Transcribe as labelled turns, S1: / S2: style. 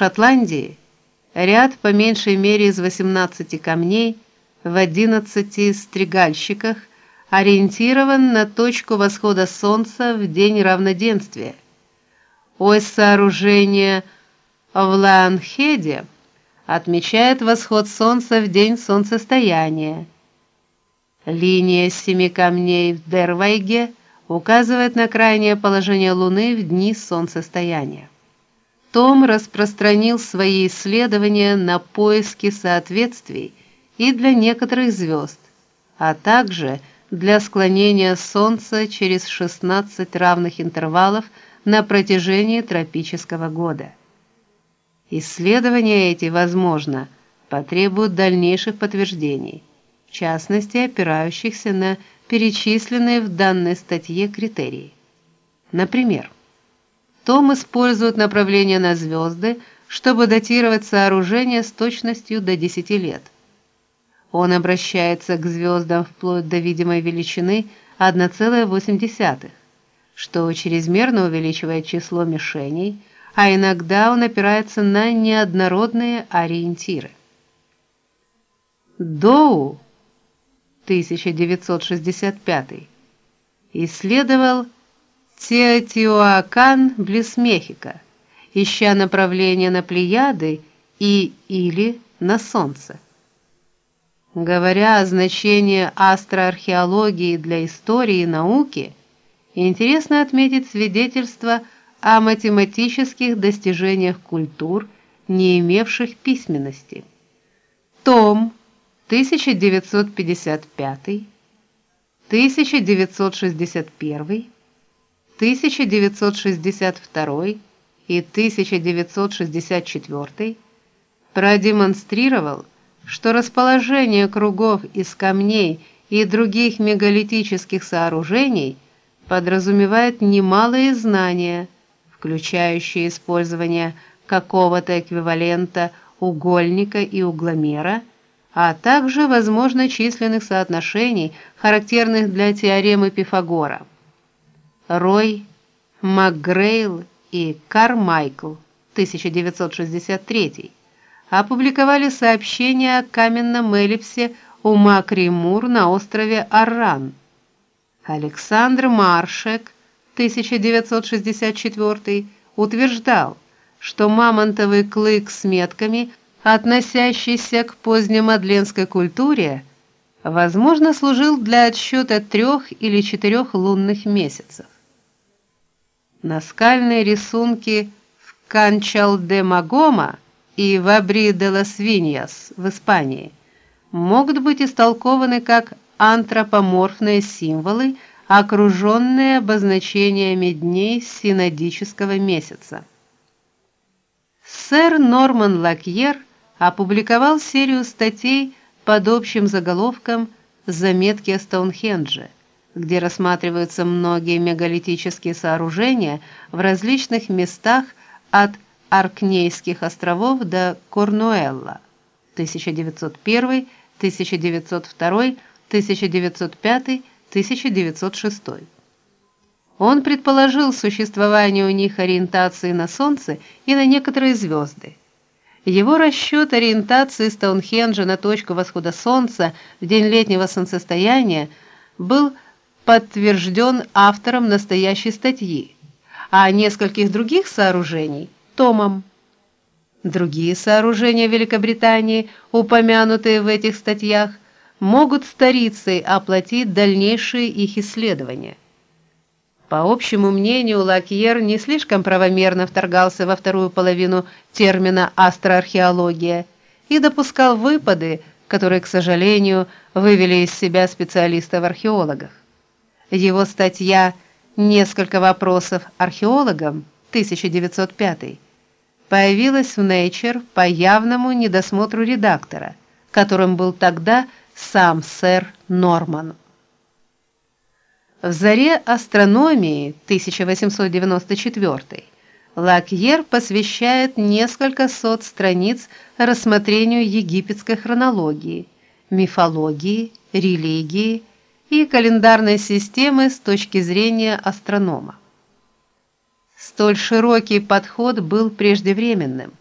S1: Шотландии ряд по меньшей мере из 18 камней в 11 стригальщиках ориентирован на точку восхода солнца в день равноденствия. Ось сооружения в Ланхеде отмечает восход солнца в день солнцестояния. Линия семи камней в Дервайге указывает на крайнее положение Луны в дни солнцестояния. Том распространил свои исследования на поиски соответствий и для некоторых звезд, а также для склонения Солнца через 16 равных интервалов на протяжении тропического года. Исследования эти, возможно, потребуют дальнейших подтверждений, в частности, опирающихся на перечисленные в данной статье критерии. Например, том использует направление на звезды, чтобы датировать сооружение с точностью до 10 лет. Он обращается к звездам вплоть до видимой величины 1,8, что чрезмерно увеличивает число мишеней, а иногда он опирается на неоднородные ориентиры. Доу 1965 исследовал Теотиуакан близ Мехико, ища направление на Плеяды и или на Солнце. Говоря о значении астроархеологии для истории и науки, интересно отметить свидетельства о математических достижениях культур, не имевших письменности. Том 1955, 1961 1962 и 1964 продемонстрировал, что расположение кругов из камней и других мегалитических сооружений подразумевает немалые знания, включающие использование какого-то эквивалента угольника и угломера, а также возможно численных соотношений, характерных для теоремы Пифагора. Рой, МакГрейл и Кармайкл 1963 опубликовали сообщение о каменном эллипсе у Макри-Мур на острове Арран. Александр Маршек 1964 утверждал, что мамонтовый клык с метками, относящийся к позднемадленской культуре, возможно, служил для отсчета трех или четырех лунных месяцев. Наскальные рисунки в Канчал-де-Магома и в Абри-де-лас-Виньяс в Испании могут быть истолкованы как антропоморфные символы, окруженные обозначениями дней синодического месяца. Сэр Норман Лакьер опубликовал серию статей под общим заголовком Заметки о Стоунхендже где рассматриваются многие мегалитические сооружения в различных местах от Аркнейских островов до Корнуэлла 1901, 1902, 1905, 1906. Он предположил существование у них ориентации на солнце и на некоторые звезды. Его расчет ориентации Стоунхенджа на точку восхода солнца в день летнего солнцестояния был подтвержден автором настоящей статьи, а нескольких других сооружений Томом. Другие сооружения Великобритании, упомянутые в этих статьях, могут старицей оплатить дальнейшие их исследования. По общему мнению, Лакьер не слишком правомерно вторгался во вторую половину термина астроархеология и допускал выпады, которые, к сожалению, вывели из себя специалистов-археологов. Его статья Несколько вопросов археологам 1905 появилась в Nature по явному недосмотру редактора, которым был тогда сам сэр Норман. В заре астрономии 1894 Лакьер посвящает несколько сот страниц рассмотрению египетской хронологии, мифологии, религии и календарной системы с точки зрения астронома. Столь широкий подход был преждевременным.